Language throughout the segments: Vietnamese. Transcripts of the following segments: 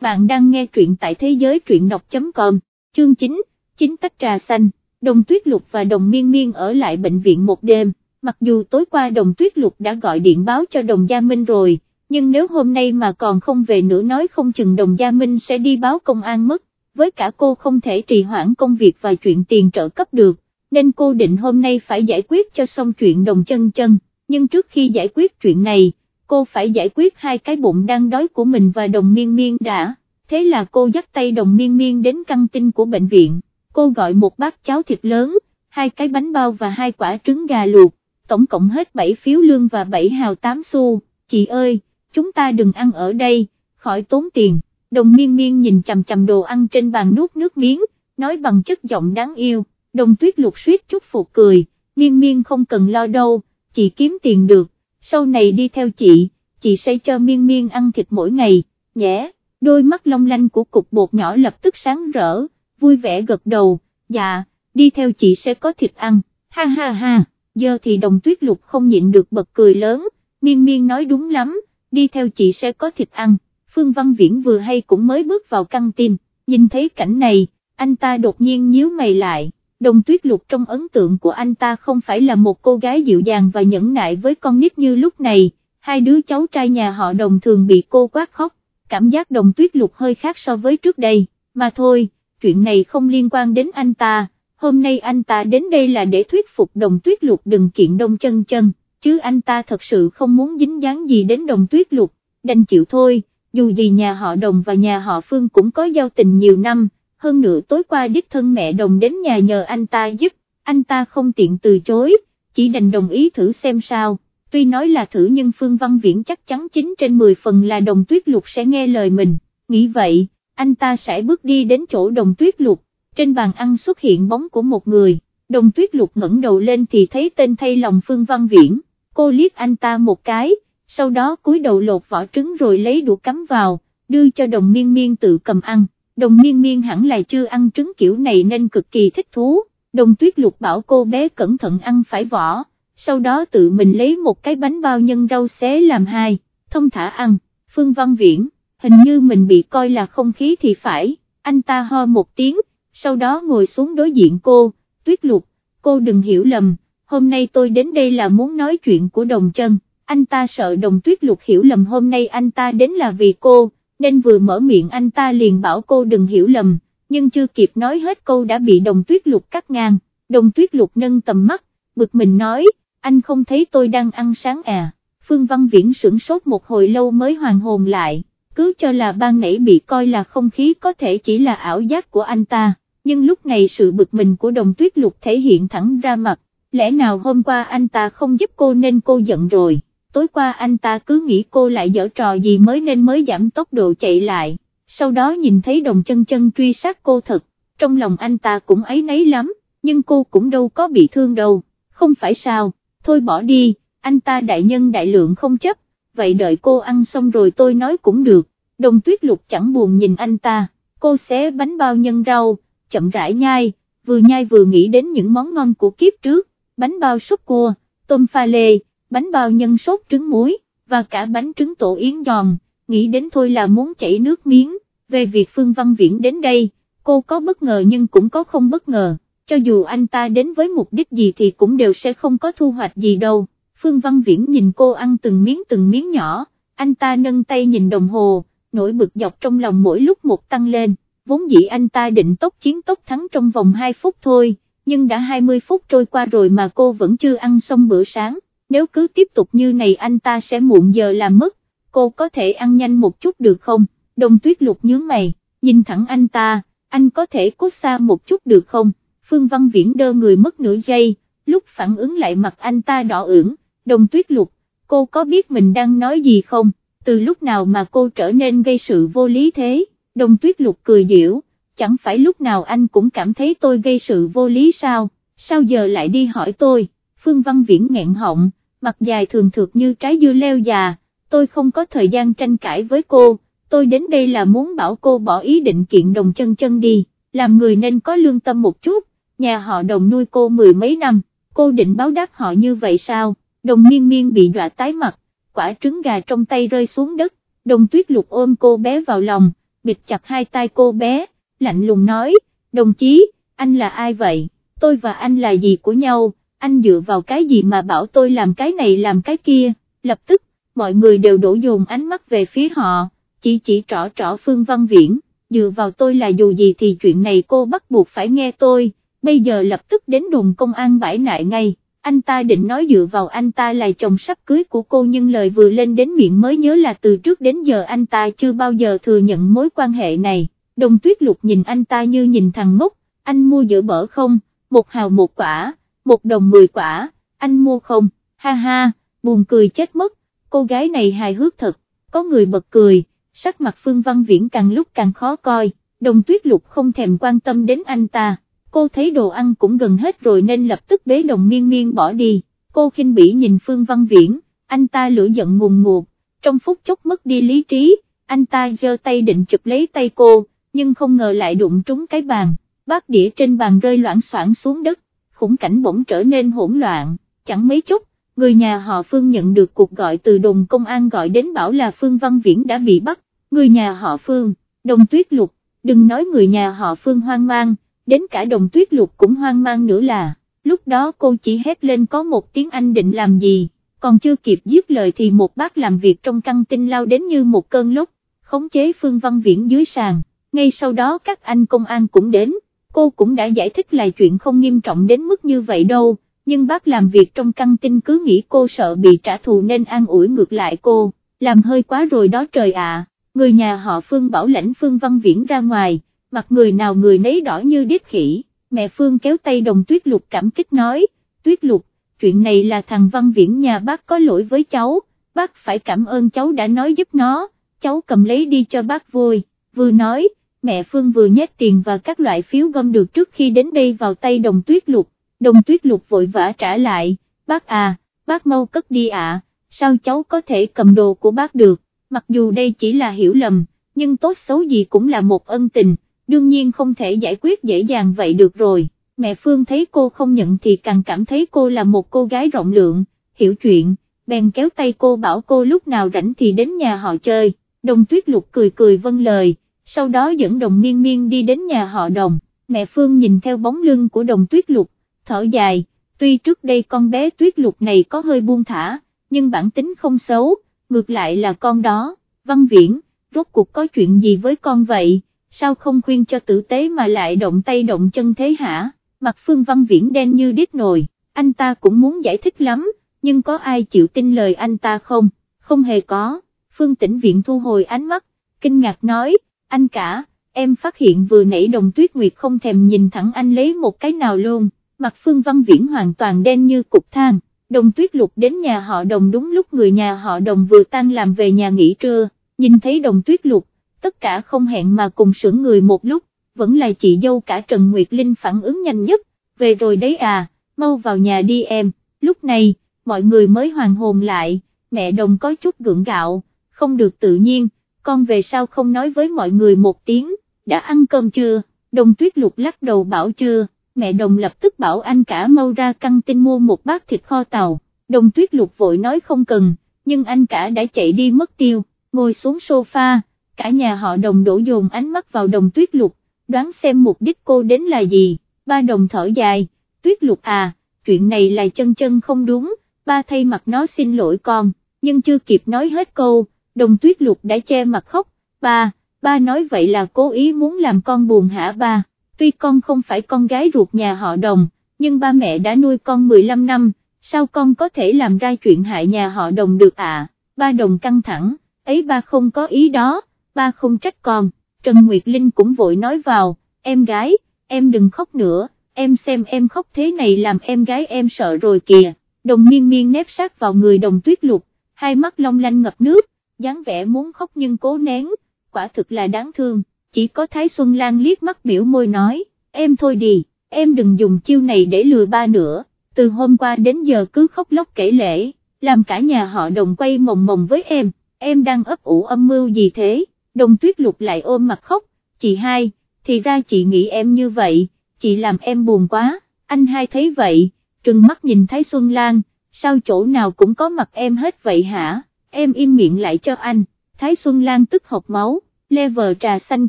bạn đang nghe truyện tại thế giới truyện đọc.com, chương 9, chính tách trà xanh, đồng tuyết lục và đồng miên miên ở lại bệnh viện một đêm, mặc dù tối qua đồng tuyết lục đã gọi điện báo cho đồng gia Minh rồi, nhưng nếu hôm nay mà còn không về nữa nói không chừng đồng gia Minh sẽ đi báo công an mất, với cả cô không thể trì hoãn công việc và chuyện tiền trợ cấp được, nên cô định hôm nay phải giải quyết cho xong chuyện đồng chân chân, nhưng trước khi giải quyết chuyện này, cô phải giải quyết hai cái bụng đang đói của mình và đồng miên miên đã, thế là cô dắt tay đồng miên miên đến căng tin của bệnh viện, cô gọi một bát cháo thịt lớn, hai cái bánh bao và hai quả trứng gà luộc, tổng cộng hết 7 phiếu lương và 7 hào 8 xu, chị ơi, chúng ta đừng ăn ở đây, khỏi tốn tiền, đồng miên miên nhìn chầm chầm đồ ăn trên bàn nuốt nước miếng, nói bằng chất giọng đáng yêu, đồng tuyết lục suýt chút phục cười, miên miên không cần lo đâu, chị kiếm tiền được sau này đi theo chị, chị sẽ cho miên miên ăn thịt mỗi ngày, nhé, đôi mắt long lanh của cục bột nhỏ lập tức sáng rỡ, vui vẻ gật đầu, dạ, đi theo chị sẽ có thịt ăn, ha ha ha, giờ thì đồng tuyết lục không nhịn được bật cười lớn, miên miên nói đúng lắm, đi theo chị sẽ có thịt ăn, Phương Văn Viễn vừa hay cũng mới bước vào căng tin, nhìn thấy cảnh này, anh ta đột nhiên nhíu mày lại, đồng tuyết lục trong ấn tượng của anh ta không phải là một cô gái dịu dàng và nhẫn nại với con nít như lúc này, hai đứa cháu trai nhà họ đồng thường bị cô quát khóc, cảm giác đồng tuyết lục hơi khác so với trước đây, mà thôi, chuyện này không liên quan đến anh ta, hôm nay anh ta đến đây là để thuyết phục đồng tuyết lục đừng kiện đông chân chân, chứ anh ta thật sự không muốn dính dáng gì đến đồng tuyết lục, đành chịu thôi, dù gì nhà họ đồng và nhà họ phương cũng có giao tình nhiều năm hơn nữa tối qua đích thân mẹ đồng đến nhà nhờ anh ta giúp, anh ta không tiện từ chối, chỉ đành đồng ý thử xem sao, tuy nói là thử nhưng Phương Văn Viễn chắc chắn 9 trên 10 phần là đồng tuyết lục sẽ nghe lời mình, nghĩ vậy, anh ta sẽ bước đi đến chỗ đồng tuyết lục, trên bàn ăn xuất hiện bóng của một người, đồng tuyết lục ngẩng đầu lên thì thấy tên thay lòng Phương Văn Viễn, cô liếc anh ta một cái, sau đó cúi đầu lột vỏ trứng rồi lấy đũa cắm vào, đưa cho đồng miên miên tự cầm ăn đồng miên miên hẳn là chưa ăn trứng kiểu này nên cực kỳ thích thú, đồng tuyết lục bảo cô bé cẩn thận ăn phải vỏ, sau đó tự mình lấy một cái bánh bao nhân rau xé làm hai, thông thả ăn, Phương Văn Viễn, hình như mình bị coi là không khí thì phải, anh ta ho một tiếng, sau đó ngồi xuống đối diện cô, tuyết lục, cô đừng hiểu lầm, hôm nay tôi đến đây là muốn nói chuyện của đồng chân, anh ta sợ đồng tuyết lục hiểu lầm hôm nay anh ta đến là vì cô nên vừa mở miệng anh ta liền bảo cô đừng hiểu lầm, nhưng chưa kịp nói hết câu đã bị đồng tuyết lục cắt ngang, đồng tuyết lục nâng tầm mắt, bực mình nói, anh không thấy tôi đang ăn sáng à, Phương Văn Viễn sửng sốt một hồi lâu mới hoàn hồn lại, cứ cho là ban nãy bị coi là không khí có thể chỉ là ảo giác của anh ta, nhưng lúc này sự bực mình của đồng tuyết lục thể hiện thẳng ra mặt, lẽ nào hôm qua anh ta không giúp cô nên cô giận rồi? Tối qua anh ta cứ nghĩ cô lại dở trò gì mới nên mới giảm tốc độ chạy lại, sau đó nhìn thấy đồng chân chân truy sát cô thật, trong lòng anh ta cũng ấy nấy lắm, nhưng cô cũng đâu có bị thương đâu, không phải sao, thôi bỏ đi, anh ta đại nhân đại lượng không chấp, vậy đợi cô ăn xong rồi tôi nói cũng được, đồng tuyết lục chẳng buồn nhìn anh ta, cô xé bánh bao nhân rau, chậm rãi nhai, vừa nhai vừa nghĩ đến những món ngon của kiếp trước, bánh bao súp cua, tôm pha lê, bánh bao nhân sốt trứng muối, và cả bánh trứng tổ yến giòn, nghĩ đến thôi là muốn chảy nước miếng, về việc Phương Văn Viễn đến đây, cô có bất ngờ nhưng cũng có không bất ngờ, cho dù anh ta đến với mục đích gì thì cũng đều sẽ không có thu hoạch gì đâu, Phương Văn Viễn nhìn cô ăn từng miếng từng miếng nhỏ, anh ta nâng tay nhìn đồng hồ, nỗi bực dọc trong lòng mỗi lúc một tăng lên, vốn dĩ anh ta định tốc chiến tốc thắng trong vòng 2 phút thôi, nhưng đã 20 phút trôi qua rồi mà cô vẫn chưa ăn xong bữa sáng nếu cứ tiếp tục như này anh ta sẽ muộn giờ làm mất, cô có thể ăn nhanh một chút được không, đồng tuyết lục nhướng mày, nhìn thẳng anh ta, anh có thể cút xa một chút được không, Phương Văn Viễn đơ người mất nửa giây, lúc phản ứng lại mặt anh ta đỏ ửng, đồng tuyết lục, cô có biết mình đang nói gì không, từ lúc nào mà cô trở nên gây sự vô lý thế, đồng tuyết lục cười điểu, chẳng phải lúc nào anh cũng cảm thấy tôi gây sự vô lý sao, sao giờ lại đi hỏi tôi. Phương Văn Viễn nghẹn họng, mặt dài thường thượt như trái dưa leo già, tôi không có thời gian tranh cãi với cô, tôi đến đây là muốn bảo cô bỏ ý định kiện đồng chân chân đi, làm người nên có lương tâm một chút, nhà họ đồng nuôi cô mười mấy năm, cô định báo đáp họ như vậy sao, đồng miên miên bị đọa tái mặt, quả trứng gà trong tay rơi xuống đất, đồng tuyết lục ôm cô bé vào lòng, bịt chặt hai tay cô bé, lạnh lùng nói, đồng chí, anh là ai vậy, tôi và anh là gì của nhau, anh dựa vào cái gì mà bảo tôi làm cái này làm cái kia, lập tức, mọi người đều đổ dồn ánh mắt về phía họ, chỉ chỉ trỏ trỏ Phương Văn Viễn, dựa vào tôi là dù gì thì chuyện này cô bắt buộc phải nghe tôi, bây giờ lập tức đến đồn công an bãi nại ngay, anh ta định nói dựa vào anh ta là chồng sắp cưới của cô nhưng lời vừa lên đến miệng mới nhớ là từ trước đến giờ anh ta chưa bao giờ thừa nhận mối quan hệ này, đồng tuyết lục nhìn anh ta như nhìn thằng ngốc, anh mua giữa bở không, một hào một quả, một đồng mười quả, anh mua không, ha ha, buồn cười chết mất, cô gái này hài hước thật, có người bật cười, sắc mặt Phương Văn Viễn càng lúc càng khó coi, đồng tuyết lục không thèm quan tâm đến anh ta, cô thấy đồ ăn cũng gần hết rồi nên lập tức bế đồng miên miên bỏ đi, cô khinh bỉ nhìn Phương Văn Viễn, anh ta lửa giận ngùn ngụt, trong phút chốc mất đi lý trí, anh ta giơ tay định chụp lấy tay cô, nhưng không ngờ lại đụng trúng cái bàn, bát đĩa trên bàn rơi loãng xoảng xuống đất, khủng cảnh bỗng trở nên hỗn loạn, chẳng mấy chút, người nhà họ Phương nhận được cuộc gọi từ đồn công an gọi đến bảo là Phương Văn Viễn đã bị bắt, người nhà họ Phương, đồng tuyết lục, đừng nói người nhà họ Phương hoang mang, đến cả đồng tuyết lục cũng hoang mang nữa là, lúc đó cô chỉ hét lên có một tiếng Anh định làm gì, còn chưa kịp dứt lời thì một bác làm việc trong căng tin lao đến như một cơn lốc, khống chế Phương Văn Viễn dưới sàn, ngay sau đó các anh công an cũng đến, cô cũng đã giải thích là chuyện không nghiêm trọng đến mức như vậy đâu, nhưng bác làm việc trong căng tin cứ nghĩ cô sợ bị trả thù nên an ủi ngược lại cô, làm hơi quá rồi đó trời ạ, người nhà họ Phương bảo lãnh Phương Văn Viễn ra ngoài, mặt người nào người nấy đỏ như điếc khỉ, mẹ Phương kéo tay đồng tuyết lục cảm kích nói, tuyết lục, chuyện này là thằng Văn Viễn nhà bác có lỗi với cháu, bác phải cảm ơn cháu đã nói giúp nó, cháu cầm lấy đi cho bác vui, vừa nói, mẹ Phương vừa nhét tiền và các loại phiếu gom được trước khi đến đây vào tay đồng tuyết lục, đồng tuyết lục vội vã trả lại, bác à, bác mau cất đi ạ, sao cháu có thể cầm đồ của bác được, mặc dù đây chỉ là hiểu lầm, nhưng tốt xấu gì cũng là một ân tình, đương nhiên không thể giải quyết dễ dàng vậy được rồi, mẹ Phương thấy cô không nhận thì càng cảm thấy cô là một cô gái rộng lượng, hiểu chuyện, bèn kéo tay cô bảo cô lúc nào rảnh thì đến nhà họ chơi, đồng tuyết lục cười cười vâng lời sau đó dẫn đồng miên miên đi đến nhà họ đồng, mẹ Phương nhìn theo bóng lưng của đồng tuyết lục, thở dài, tuy trước đây con bé tuyết lục này có hơi buông thả, nhưng bản tính không xấu, ngược lại là con đó, văn viễn, rốt cuộc có chuyện gì với con vậy, sao không khuyên cho tử tế mà lại động tay động chân thế hả, mặt Phương văn viễn đen như đít nồi, anh ta cũng muốn giải thích lắm, nhưng có ai chịu tin lời anh ta không, không hề có, Phương tĩnh viện thu hồi ánh mắt, kinh ngạc nói, anh cả, em phát hiện vừa nãy đồng tuyết nguyệt không thèm nhìn thẳng anh lấy một cái nào luôn, mặt phương văn viễn hoàn toàn đen như cục than, đồng tuyết lục đến nhà họ đồng đúng lúc người nhà họ đồng vừa tan làm về nhà nghỉ trưa, nhìn thấy đồng tuyết lục, tất cả không hẹn mà cùng sững người một lúc, vẫn là chị dâu cả Trần Nguyệt Linh phản ứng nhanh nhất, về rồi đấy à, mau vào nhà đi em, lúc này, mọi người mới hoàn hồn lại, mẹ đồng có chút gượng gạo, không được tự nhiên, con về sao không nói với mọi người một tiếng, đã ăn cơm chưa, đồng tuyết lục lắc đầu bảo chưa, mẹ đồng lập tức bảo anh cả mau ra căng tin mua một bát thịt kho tàu, đồng tuyết lục vội nói không cần, nhưng anh cả đã chạy đi mất tiêu, ngồi xuống sofa, cả nhà họ đồng đổ dồn ánh mắt vào đồng tuyết lục, đoán xem mục đích cô đến là gì, ba đồng thở dài, tuyết lục à, chuyện này là chân chân không đúng, ba thay mặt nó xin lỗi con, nhưng chưa kịp nói hết câu đồng tuyết lục đã che mặt khóc, ba, ba nói vậy là cố ý muốn làm con buồn hả ba, tuy con không phải con gái ruột nhà họ đồng, nhưng ba mẹ đã nuôi con 15 năm, sao con có thể làm ra chuyện hại nhà họ đồng được à, ba đồng căng thẳng, ấy ba không có ý đó, ba không trách con, Trần Nguyệt Linh cũng vội nói vào, em gái, em đừng khóc nữa, em xem em khóc thế này làm em gái em sợ rồi kìa, đồng miên miên nép sát vào người đồng tuyết lục, hai mắt long lanh ngập nước, dáng vẻ muốn khóc nhưng cố nén, quả thực là đáng thương, chỉ có Thái Xuân Lan liếc mắt biểu môi nói, em thôi đi, em đừng dùng chiêu này để lừa ba nữa, từ hôm qua đến giờ cứ khóc lóc kể lễ, làm cả nhà họ đồng quay mồng mồng với em, em đang ấp ủ âm mưu gì thế, đồng tuyết lục lại ôm mặt khóc, chị hai, thì ra chị nghĩ em như vậy, chị làm em buồn quá, anh hai thấy vậy, trừng mắt nhìn Thái Xuân Lan, sao chỗ nào cũng có mặt em hết vậy hả? Em im miệng lại cho anh, Thái Xuân Lan tức học máu, level trà xanh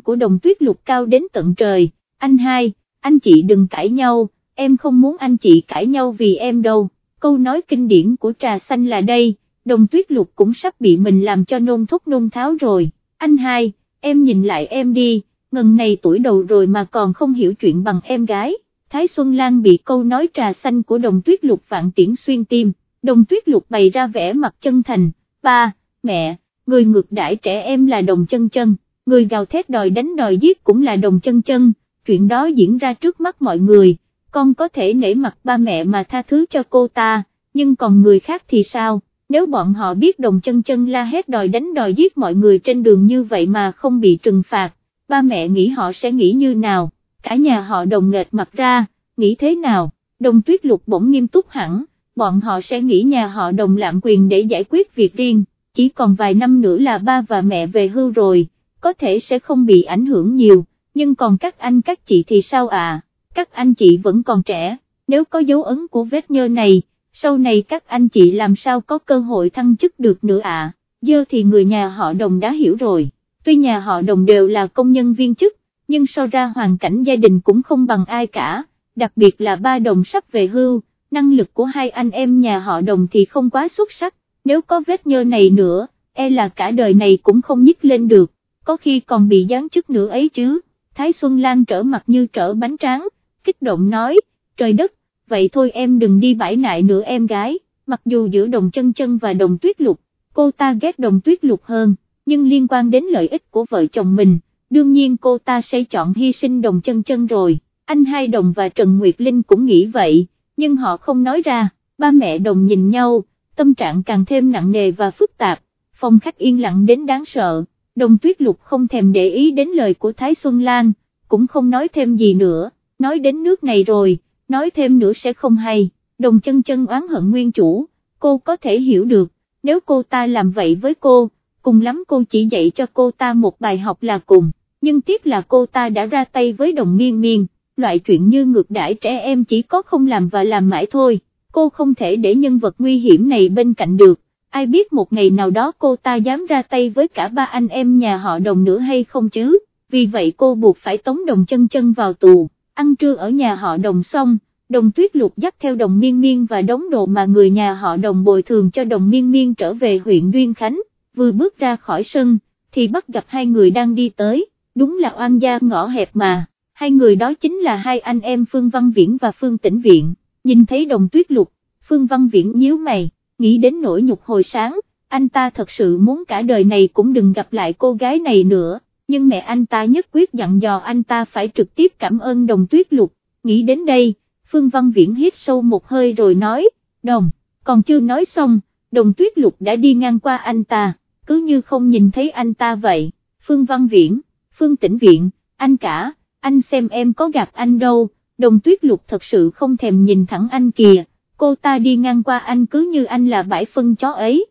của đồng tuyết lục cao đến tận trời, anh hai, anh chị đừng cãi nhau, em không muốn anh chị cãi nhau vì em đâu, câu nói kinh điển của trà xanh là đây, đồng tuyết lục cũng sắp bị mình làm cho nôn thúc nôn tháo rồi, anh hai, em nhìn lại em đi, ngần này tuổi đầu rồi mà còn không hiểu chuyện bằng em gái, Thái Xuân Lan bị câu nói trà xanh của đồng tuyết lục vạn tiễn xuyên tim, đồng tuyết lục bày ra vẻ mặt chân thành, ba, mẹ, người ngược đãi trẻ em là đồng chân chân, người gào thét đòi đánh đòi giết cũng là đồng chân chân, chuyện đó diễn ra trước mắt mọi người, con có thể nể mặt ba mẹ mà tha thứ cho cô ta, nhưng còn người khác thì sao, nếu bọn họ biết đồng chân chân la hét đòi đánh đòi giết mọi người trên đường như vậy mà không bị trừng phạt, ba mẹ nghĩ họ sẽ nghĩ như nào, cả nhà họ đồng nghệt mặt ra, nghĩ thế nào, đồng tuyết lục bỗng nghiêm túc hẳn, bọn họ sẽ nghĩ nhà họ đồng lạm quyền để giải quyết việc riêng, chỉ còn vài năm nữa là ba và mẹ về hưu rồi, có thể sẽ không bị ảnh hưởng nhiều, nhưng còn các anh các chị thì sao à, các anh chị vẫn còn trẻ, nếu có dấu ấn của vết nhơ này, sau này các anh chị làm sao có cơ hội thăng chức được nữa à, dơ thì người nhà họ đồng đã hiểu rồi, tuy nhà họ đồng đều là công nhân viên chức, nhưng so ra hoàn cảnh gia đình cũng không bằng ai cả, đặc biệt là ba đồng sắp về hưu, năng lực của hai anh em nhà họ đồng thì không quá xuất sắc, nếu có vết nhơ này nữa, e là cả đời này cũng không nhích lên được, có khi còn bị giáng chức nữa ấy chứ, Thái Xuân Lan trở mặt như trở bánh tráng, kích động nói, trời đất, vậy thôi em đừng đi bãi nại nữa em gái, mặc dù giữa đồng chân chân và đồng tuyết lục, cô ta ghét đồng tuyết lục hơn, nhưng liên quan đến lợi ích của vợ chồng mình, đương nhiên cô ta sẽ chọn hy sinh đồng chân chân rồi, anh hai đồng và Trần Nguyệt Linh cũng nghĩ vậy, nhưng họ không nói ra, ba mẹ đồng nhìn nhau, tâm trạng càng thêm nặng nề và phức tạp, phòng khách yên lặng đến đáng sợ, đồng tuyết lục không thèm để ý đến lời của Thái Xuân Lan, cũng không nói thêm gì nữa, nói đến nước này rồi, nói thêm nữa sẽ không hay, đồng chân chân oán hận nguyên chủ, cô có thể hiểu được, nếu cô ta làm vậy với cô, cùng lắm cô chỉ dạy cho cô ta một bài học là cùng, nhưng tiếc là cô ta đã ra tay với đồng miên miên, loại chuyện như ngược đãi trẻ em chỉ có không làm và làm mãi thôi, cô không thể để nhân vật nguy hiểm này bên cạnh được, ai biết một ngày nào đó cô ta dám ra tay với cả ba anh em nhà họ đồng nữa hay không chứ, vì vậy cô buộc phải tống đồng chân chân vào tù, ăn trưa ở nhà họ đồng xong, đồng tuyết lục dắt theo đồng miên miên và đống đồ mà người nhà họ đồng bồi thường cho đồng miên miên trở về huyện Duyên Khánh, vừa bước ra khỏi sân, thì bắt gặp hai người đang đi tới, đúng là oan gia ngõ hẹp mà, hai người đó chính là hai anh em Phương Văn Viễn và Phương Tĩnh Viện, nhìn thấy đồng tuyết lục, Phương Văn Viễn nhíu mày, nghĩ đến nỗi nhục hồi sáng, anh ta thật sự muốn cả đời này cũng đừng gặp lại cô gái này nữa, nhưng mẹ anh ta nhất quyết dặn dò anh ta phải trực tiếp cảm ơn đồng tuyết lục, nghĩ đến đây, Phương Văn Viễn hít sâu một hơi rồi nói, đồng, còn chưa nói xong, đồng tuyết lục đã đi ngang qua anh ta, cứ như không nhìn thấy anh ta vậy, Phương Văn Viễn, Phương Tĩnh Viện, anh cả, anh xem em có gặp anh đâu, đồng tuyết lục thật sự không thèm nhìn thẳng anh kìa, cô ta đi ngang qua anh cứ như anh là bãi phân chó ấy.